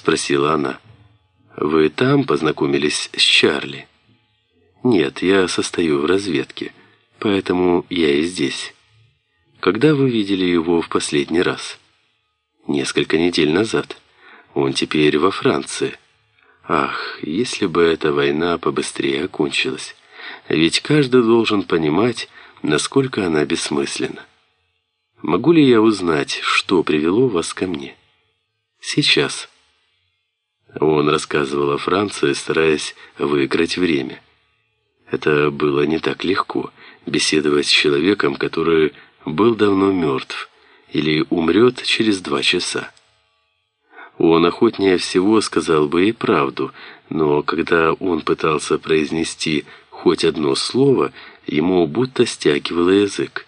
спросила она. «Вы там познакомились с Чарли?» «Нет, я состою в разведке, поэтому я и здесь». «Когда вы видели его в последний раз?» «Несколько недель назад. Он теперь во Франции». «Ах, если бы эта война побыстрее окончилась. Ведь каждый должен понимать, насколько она бессмысленна. Могу ли я узнать, что привело вас ко мне?» «Сейчас». Он рассказывал о Франции, стараясь выиграть время. Это было не так легко, беседовать с человеком, который был давно мертв или умрет через два часа. Он охотнее всего сказал бы и правду, но когда он пытался произнести хоть одно слово, ему будто стягивало язык.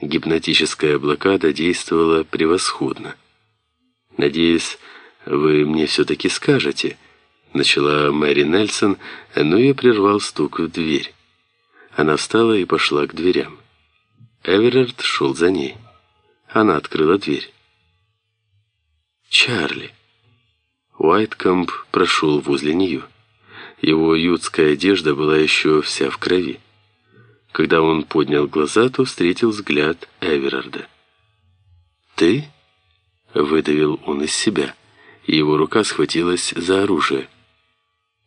Гипнотическая блокада действовала превосходно. «Надеюсь, вы мне все-таки скажете», — начала Мэри Нельсон, но ее прервал стук в дверь. Она встала и пошла к дверям. Эверард шел за ней. Она открыла дверь. «Чарли». Уайткомб прошел возле нее. Его ютская одежда была еще вся в крови. Когда он поднял глаза, то встретил взгляд Эверарда. «Ты?» — выдавил он из себя, и его рука схватилась за оружие.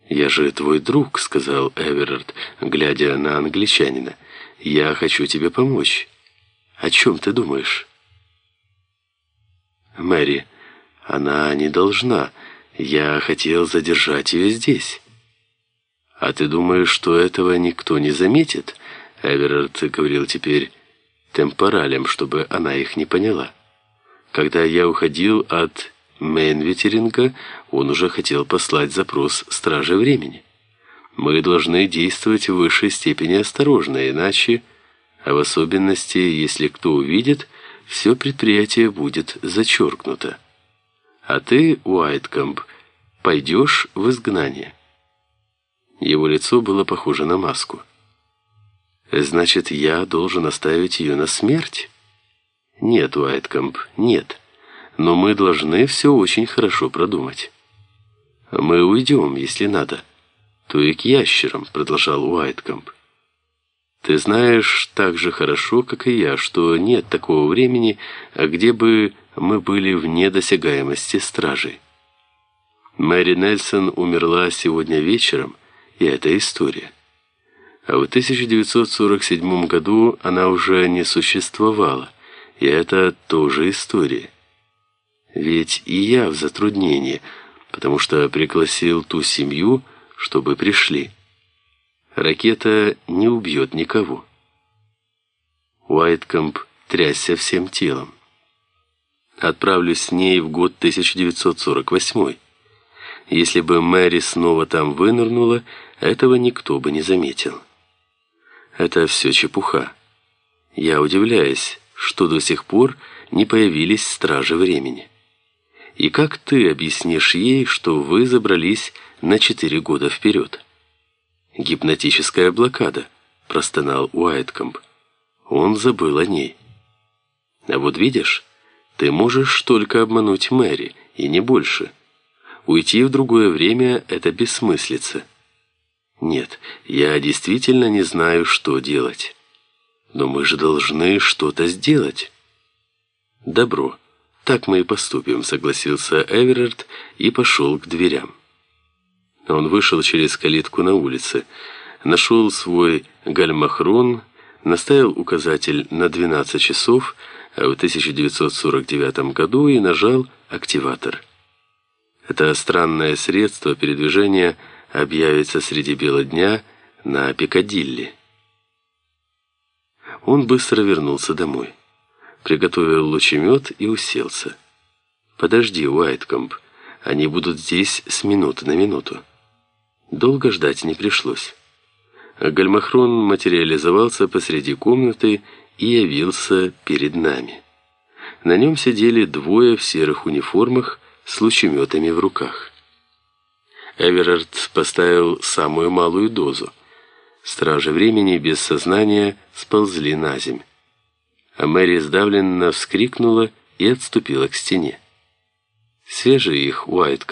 «Я же твой друг», — сказал Эверард, глядя на англичанина. «Я хочу тебе помочь. О чем ты думаешь?» «Мэри, она не должна. Я хотел задержать ее здесь». «А ты думаешь, что этого никто не заметит?» Эверард говорил теперь темпоралем, чтобы она их не поняла. Когда я уходил от Мейнветеринга, он уже хотел послать запрос Страже Времени. Мы должны действовать в высшей степени осторожно, иначе, а в особенности, если кто увидит, все предприятие будет зачеркнуто. А ты, Уайткомб, пойдешь в изгнание. Его лицо было похоже на маску. Значит, я должен оставить ее на смерть? Нет, Уайткомб, нет. Но мы должны все очень хорошо продумать. Мы уйдем, если надо. То и к ящерам, продолжал Уайткомб. Ты знаешь так же хорошо, как и я, что нет такого времени, где бы мы были вне досягаемости стражей. Мэри Нельсон умерла сегодня вечером, и это история. А в 1947 году она уже не существовала, и это тоже история. Ведь и я в затруднении, потому что пригласил ту семью, чтобы пришли. Ракета не убьет никого. Уайткомб трясся всем телом. Отправлюсь с ней в год 1948. Если бы Мэри снова там вынырнула, этого никто бы не заметил. Это все чепуха. Я удивляюсь, что до сих пор не появились стражи времени. И как ты объяснишь ей, что вы забрались на четыре года вперед? Гипнотическая блокада, простонал Уайткомб. Он забыл о ней. А вот видишь, ты можешь только обмануть Мэри, и не больше. Уйти в другое время – это бессмыслица. Нет, я действительно не знаю, что делать. Но мы же должны что-то сделать. Добро. Так мы и поступим, согласился Эверард и пошел к дверям. Он вышел через калитку на улице, нашел свой гальмахрон, наставил указатель на 12 часов в 1949 году и нажал активатор. Это странное средство передвижения – объявится среди бела дня на Пикадилли. Он быстро вернулся домой, приготовил лучемет и уселся. «Подожди, Уайткомб, они будут здесь с минуты на минуту». Долго ждать не пришлось. Гальмахрон материализовался посреди комнаты и явился перед нами. На нем сидели двое в серых униформах с лучеметами в руках. Эверард поставил самую малую дозу. Стражи времени без сознания сползли на земь. А Мэри сдавленно вскрикнула и отступила к стене. Свежий их Уайт